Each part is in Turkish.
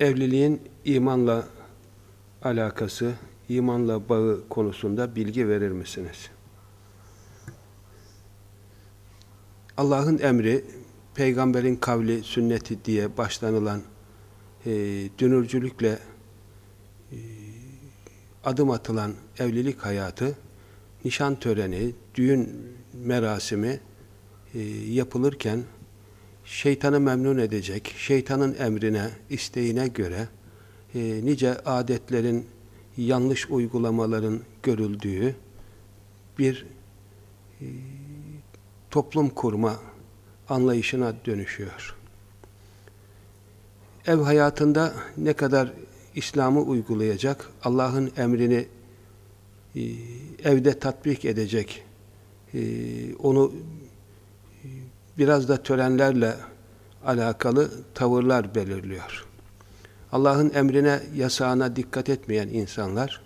evliliğin imanla alakası, imanla bağı konusunda bilgi verir misiniz? Allah'ın emri, peygamberin kavli, sünneti diye başlanılan e, dünürcülükle e, adım atılan evlilik hayatı, nişan töreni, düğün merasimi e, yapılırken şeytanı memnun edecek, şeytanın emrine, isteğine göre e, nice adetlerin, yanlış uygulamaların görüldüğü bir e, toplum kurma anlayışına dönüşüyor. Ev hayatında ne kadar İslam'ı uygulayacak, Allah'ın emrini e, evde tatbik edecek, e, onu biraz da törenlerle alakalı tavırlar belirliyor. Allah'ın emrine, yasağına dikkat etmeyen insanlar,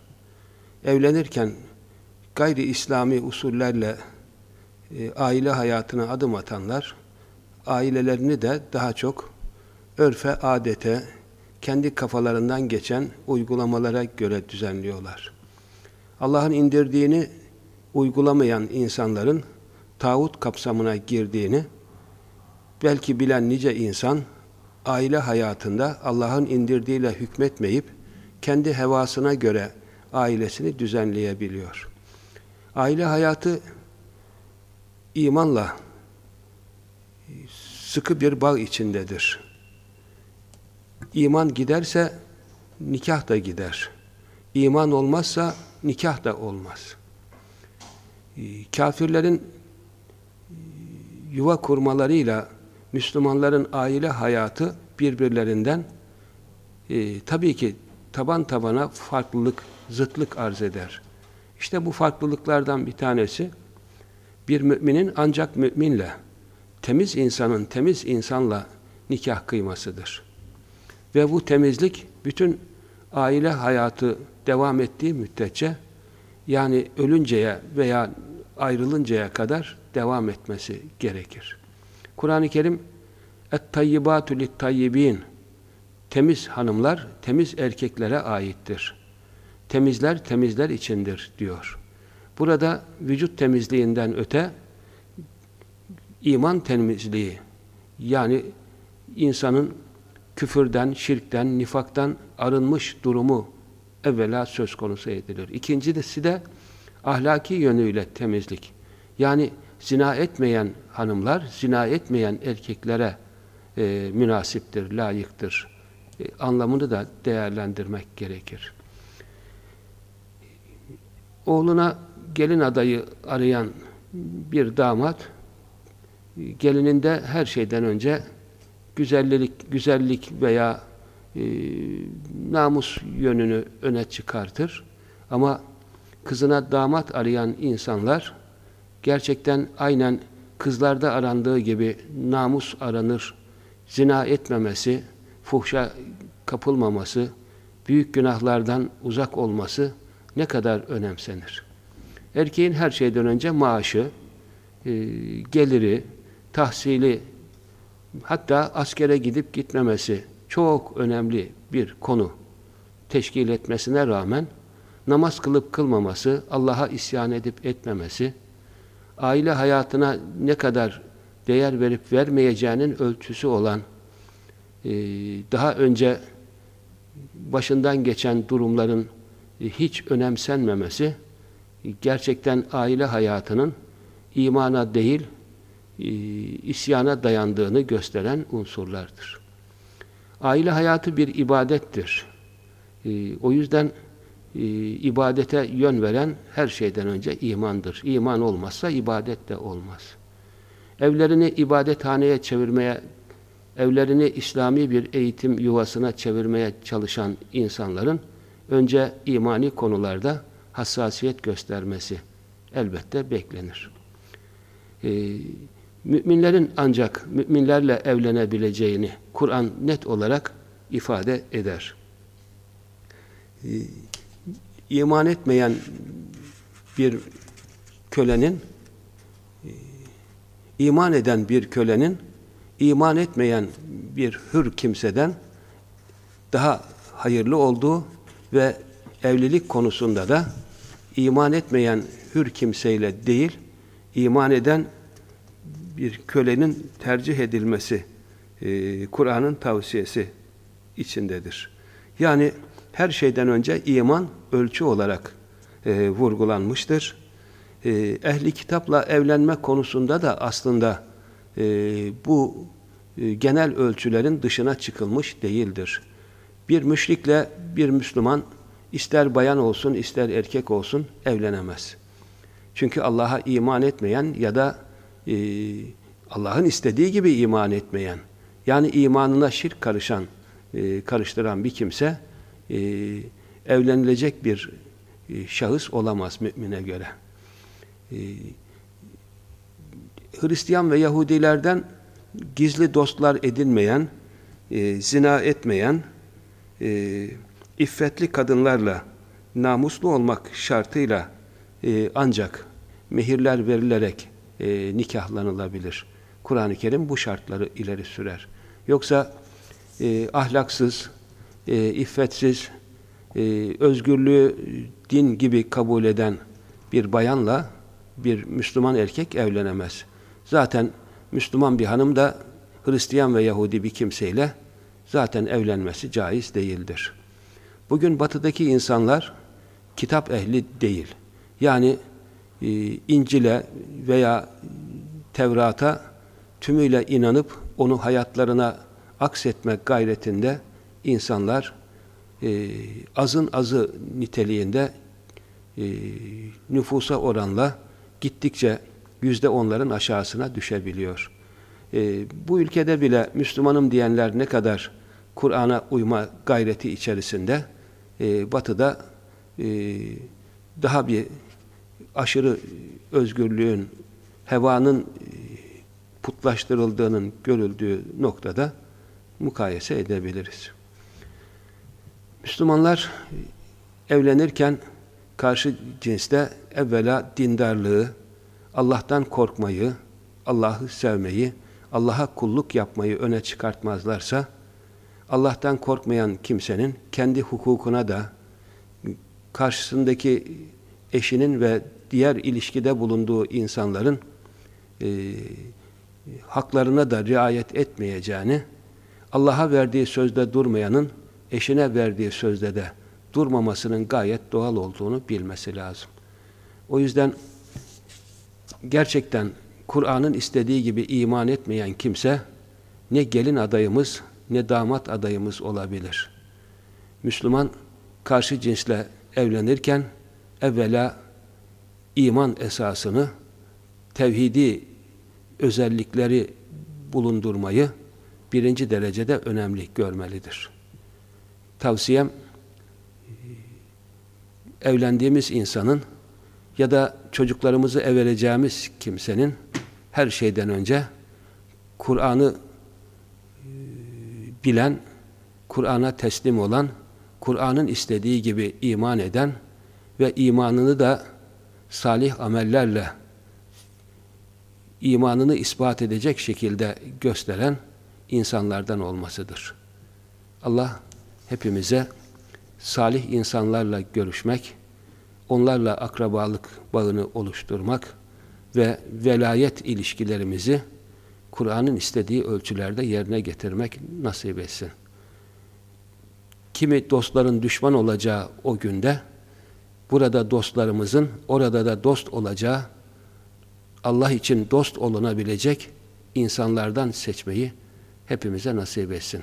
evlenirken gayri İslami usullerle e, aile hayatına adım atanlar, ailelerini de daha çok örfe, adete, kendi kafalarından geçen uygulamalara göre düzenliyorlar. Allah'ın indirdiğini uygulamayan insanların tağut kapsamına girdiğini belki bilen nice insan aile hayatında Allah'ın indirdiğiyle hükmetmeyip kendi hevasına göre ailesini düzenleyebiliyor. Aile hayatı imanla sıkı bir bağ içindedir. İman giderse nikah da gider. İman olmazsa nikah da olmaz. Kafirlerin yuva kurmalarıyla Müslümanların aile hayatı birbirlerinden e, tabii ki taban tabana farklılık, zıtlık arz eder. İşte bu farklılıklardan bir tanesi bir müminin ancak müminle, temiz insanın temiz insanla nikah kıymasıdır. Ve bu temizlik bütün aile hayatı devam ettiği müddetçe yani ölünceye veya ayrılıncaya kadar devam etmesi gerekir. Kur'an-ı Kerim Et-tayyibatu lit-tayyibin Temiz hanımlar, temiz erkeklere aittir. Temizler, temizler içindir diyor. Burada vücut temizliğinden öte iman temizliği yani insanın küfürden, şirkten, nifaktan arınmış durumu evvela söz konusu edilir. İkincisi de ahlaki yönüyle temizlik. Yani zina etmeyen hanımlar, zina etmeyen erkeklere e, münasiptir, layıktır. E, anlamını da değerlendirmek gerekir. Oğluna gelin adayı arayan bir damat, gelininde her şeyden önce güzellik, güzellik veya e, namus yönünü öne çıkartır. Ama kızına damat arayan insanlar gerçekten aynen kızlarda arandığı gibi namus aranır, zina etmemesi, fuhşa kapılmaması, büyük günahlardan uzak olması ne kadar önemsenir. Erkeğin her şeyden önce maaşı, e, geliri, tahsili, hatta askere gidip gitmemesi çok önemli bir konu teşkil etmesine rağmen namaz kılıp kılmaması, Allah'a isyan edip etmemesi, aile hayatına ne kadar değer verip vermeyeceğinin ölçüsü olan e, daha önce başından geçen durumların e, hiç önemsenmemesi gerçekten aile hayatının imana değil e, isyana dayandığını gösteren unsurlardır. Aile hayatı bir ibadettir. O yüzden ibadete yön veren her şeyden önce imandır. İman olmazsa ibadet de olmaz evlerini ibadethaneye çevirmeye, evlerini İslami bir eğitim yuvasına çevirmeye çalışan insanların önce imani konularda hassasiyet göstermesi elbette beklenir. Ee, müminlerin ancak müminlerle evlenebileceğini Kur'an net olarak ifade eder. Ee, iman etmeyen bir kölenin iman eden bir kölenin iman etmeyen bir hür kimseden daha hayırlı olduğu ve evlilik konusunda da iman etmeyen hür kimseyle değil, iman eden bir kölenin tercih edilmesi e, Kur'an'ın tavsiyesi içindedir. Yani her şeyden önce iman ölçü olarak e, vurgulanmıştır. E, ehli kitapla evlenme konusunda da aslında e, bu e, genel ölçülerin dışına çıkılmış değildir. Bir müşrikle bir Müslüman ister bayan olsun ister erkek olsun evlenemez. Çünkü Allah'a iman etmeyen ya da e, Allah'ın istediği gibi iman etmeyen yani imanına şirk karışan e, karıştıran bir kimse e, evlenilecek bir e, şahıs olamaz mümine göre. E, Hristiyan ve Yahudilerden gizli dostlar edinmeyen, e, zina etmeyen, e, iffetli kadınlarla namuslu olmak şartıyla e, ancak mehirler verilerek e, nikahlanılabilir. Kur'an-ı Kerim bu şartları ileri sürer. Yoksa e, ahlaksız, e, iffetsiz, e, özgürlüğü din gibi kabul eden bir bayanla bir Müslüman erkek evlenemez. Zaten Müslüman bir hanım da Hristiyan ve Yahudi bir kimseyle zaten evlenmesi caiz değildir. Bugün batıdaki insanlar kitap ehli değil. Yani e, İncil'e veya Tevrat'a tümüyle inanıp onu hayatlarına aksetmek gayretinde insanlar e, azın azı niteliğinde e, nüfusa oranla gittikçe yüzde onların aşağısına düşebiliyor. E, bu ülkede bile Müslümanım diyenler ne kadar Kur'an'a uyma gayreti içerisinde e, batıda e, daha bir aşırı özgürlüğün, hevanın e, putlaştırıldığının görüldüğü noktada mukayese edebiliriz. Müslümanlar evlenirken karşı cinste evvela dindarlığı, Allah'tan korkmayı, Allah'ı sevmeyi, Allah'a kulluk yapmayı öne çıkartmazlarsa, Allah'tan korkmayan kimsenin kendi hukukuna da karşısındaki eşinin ve diğer ilişkide bulunduğu insanların e, haklarına da riayet etmeyeceğini, Allah'a verdiği sözde durmayanın eşine verdiği sözde de durmamasının gayet doğal olduğunu bilmesi lazım. O yüzden gerçekten Kur'an'ın istediği gibi iman etmeyen kimse ne gelin adayımız ne damat adayımız olabilir. Müslüman karşı cinsle evlenirken evvela iman esasını, tevhidi özellikleri bulundurmayı birinci derecede önemli görmelidir. Tavsiyem evlendiğimiz insanın ya da çocuklarımızı evereceğimiz kimsenin her şeyden önce Kur'an'ı e, bilen, Kur'an'a teslim olan, Kur'an'ın istediği gibi iman eden ve imanını da salih amellerle imanını ispat edecek şekilde gösteren insanlardan olmasıdır. Allah hepimize salih insanlarla görüşmek, onlarla akrabalık bağını oluşturmak ve velayet ilişkilerimizi Kur'an'ın istediği ölçülerde yerine getirmek nasip etsin. Kimi dostların düşman olacağı o günde, burada dostlarımızın orada da dost olacağı, Allah için dost olunabilecek insanlardan seçmeyi hepimize nasip etsin.